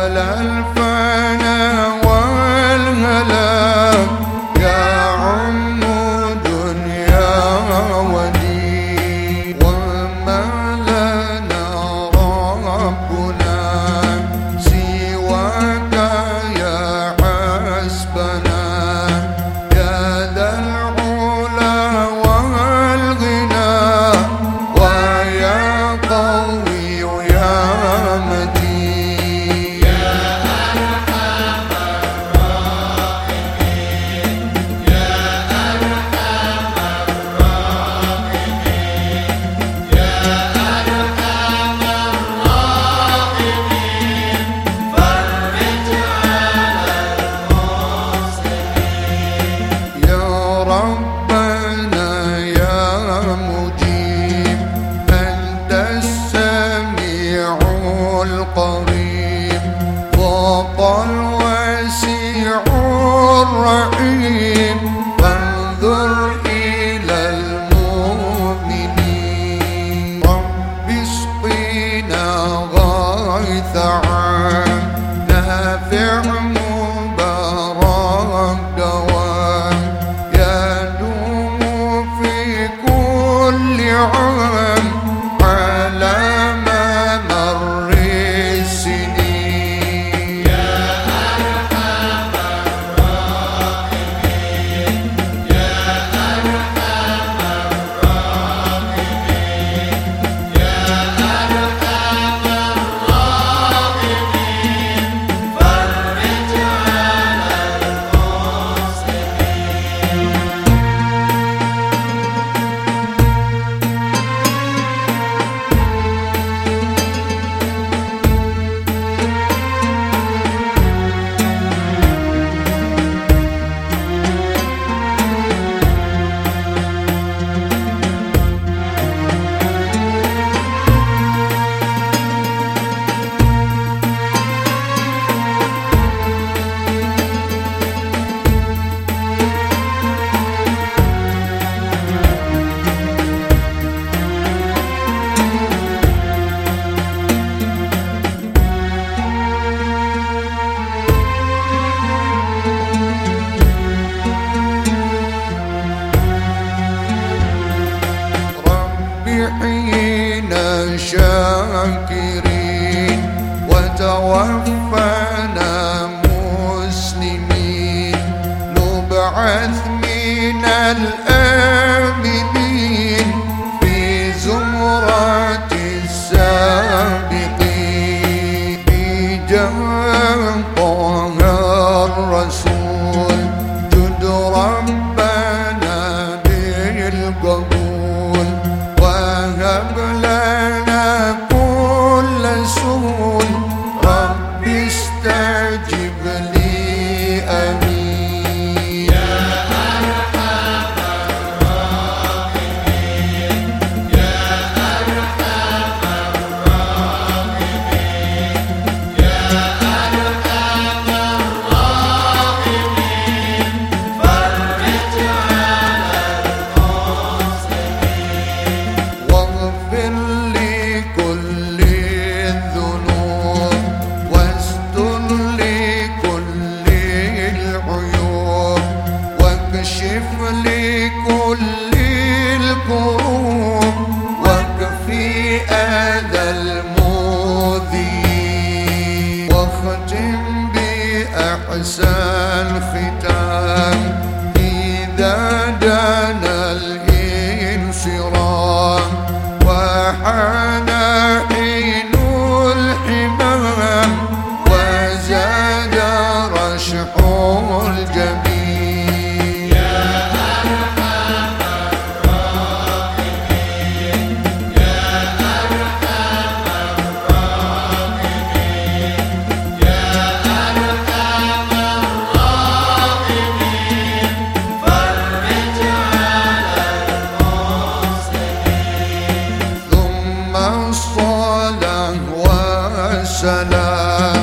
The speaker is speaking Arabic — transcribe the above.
على الفرق الرحيم واغفر لي حسان mar.